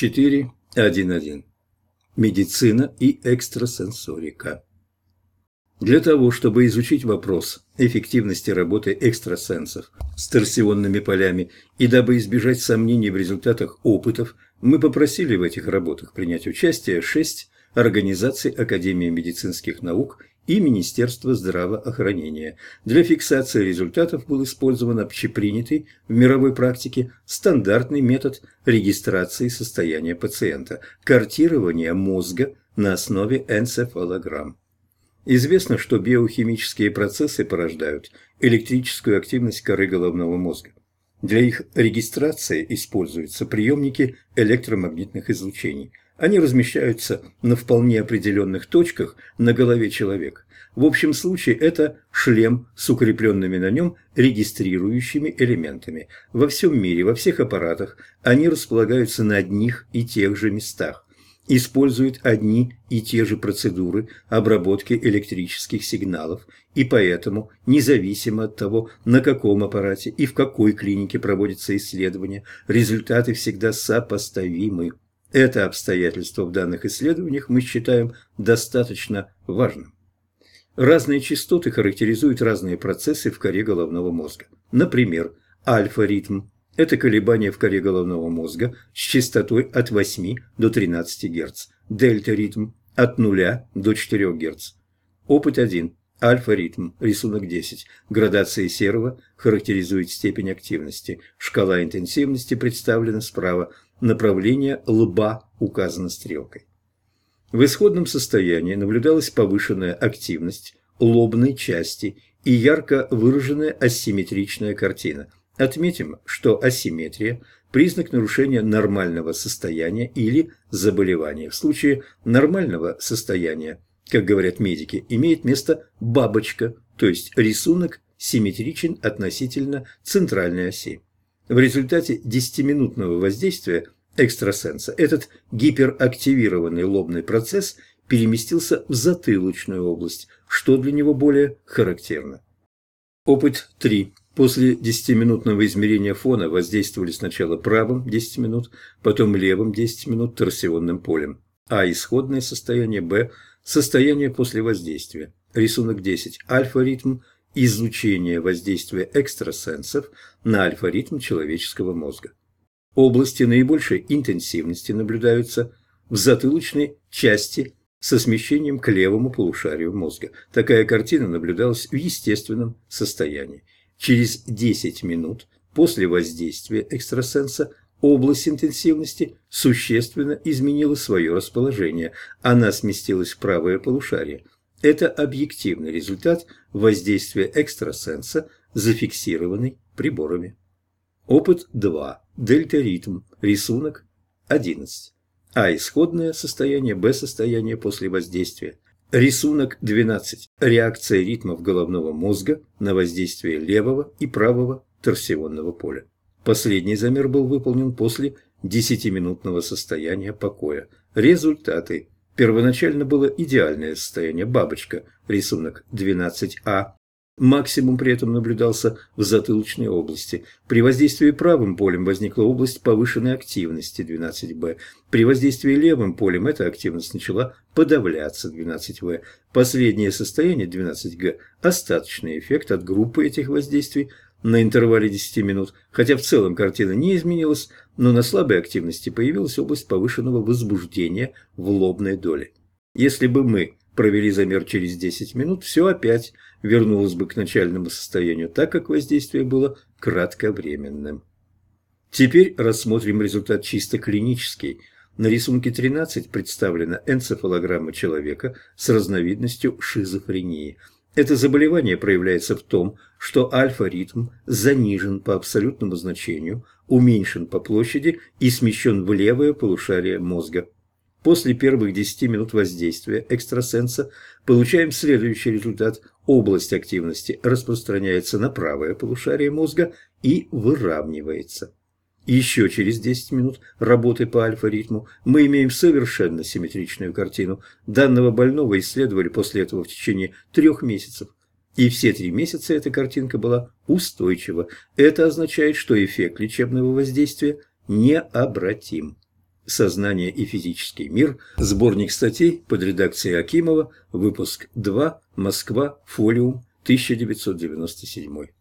4.1.1. Медицина и экстрасенсорика. Для того, чтобы изучить вопрос эффективности работы экстрасенсов с торсионными полями и дабы избежать сомнений в результатах опытов, мы попросили в этих работах принять участие шесть организаций Академии медицинских наук и Министерства здравоохранения. Для фиксации результатов был использован общепринятый в мировой практике стандартный метод регистрации состояния пациента – картирование мозга на основе энцефалограмм. Известно, что биохимические процессы порождают электрическую активность коры головного мозга. Для их регистрации используются приемники электромагнитных излучений – они размещаются на вполне определенных точках на голове человека. В общем случае это шлем с укрепленными на нем регистрирующими элементами. Во всем мире, во всех аппаратах они располагаются на одних и тех же местах. Используют одни и те же процедуры обработки электрических сигналов, и поэтому, независимо от того, на каком аппарате и в какой клинике проводится исследование, результаты всегда сопоставимы. Это обстоятельство в данных исследованиях мы считаем достаточно важным. Разные частоты характеризуют разные процессы в коре головного мозга. Например, альфа-ритм – это колебания в коре головного мозга с частотой от 8 до 13 Гц, дельта-ритм – от 0 до 4 Гц. Опыт 1. Альфа-ритм, рисунок 10. Градация серого характеризует степень активности. Шкала интенсивности представлена справа – Направление лба указано стрелкой. В исходном состоянии наблюдалась повышенная активность лобной части и ярко выраженная асимметричная картина. Отметим, что асимметрия – признак нарушения нормального состояния или заболевания. В случае нормального состояния, как говорят медики, имеет место бабочка, то есть рисунок симметричен относительно центральной оси. В результате 10-минутного воздействия экстрасенса этот гиперактивированный лобный процесс переместился в затылочную область, что для него более характерно. Опыт 3. После 10-минутного измерения фона воздействовали сначала правым 10 минут, потом левым 10 минут торсионным полем. А. Исходное состояние. Б. Состояние после воздействия. Рисунок 10. Альфа-ритм излучение воздействия экстрасенсов на альфа-ритм человеческого мозга. Области наибольшей интенсивности наблюдаются в затылочной части со смещением к левому полушарию мозга. Такая картина наблюдалась в естественном состоянии. Через 10 минут после воздействия экстрасенса область интенсивности существенно изменила свое расположение. Она сместилась в правое полушарие – это объективный результат воздействия экстрасенса, зафиксированный приборами. Опыт 2. Дельта-ритм. Рисунок 11. А. Исходное состояние. Б. Состояние после воздействия. Рисунок 12. Реакция ритмов головного мозга на воздействие левого и правого торсионного поля. Последний замер был выполнен после 10-минутного состояния покоя. Результаты Первоначально было идеальное состояние бабочка, рисунок 12А. Максимум при этом наблюдался в затылочной области. При воздействии правым полем возникла область повышенной активности 12Б. При воздействии левым полем эта активность начала подавляться 12В. Последнее состояние 12Г – остаточный эффект от группы этих воздействий – на интервале 10 минут, хотя в целом картина не изменилась, но на слабой активности появилась область повышенного возбуждения в лобной доле. Если бы мы провели замер через 10 минут, все опять вернулось бы к начальному состоянию, так как воздействие было кратковременным. Теперь рассмотрим результат чисто клинический. На рисунке 13 представлена энцефалограмма человека с разновидностью шизофрении – это заболевание проявляется в том, что альфа-ритм занижен по абсолютному значению, уменьшен по площади и смещен в левое полушарие мозга. После первых 10 минут воздействия экстрасенса получаем следующий результат. Область активности распространяется на правое полушарие мозга и выравнивается. Еще через 10 минут работы по альфа-ритму мы имеем совершенно симметричную картину. Данного больного исследовали после этого в течение трех месяцев. И все три месяца эта картинка была устойчива. Это означает, что эффект лечебного воздействия необратим. «Сознание и физический мир», сборник статей под редакцией Акимова, выпуск 2, Москва, фолиум, 1997.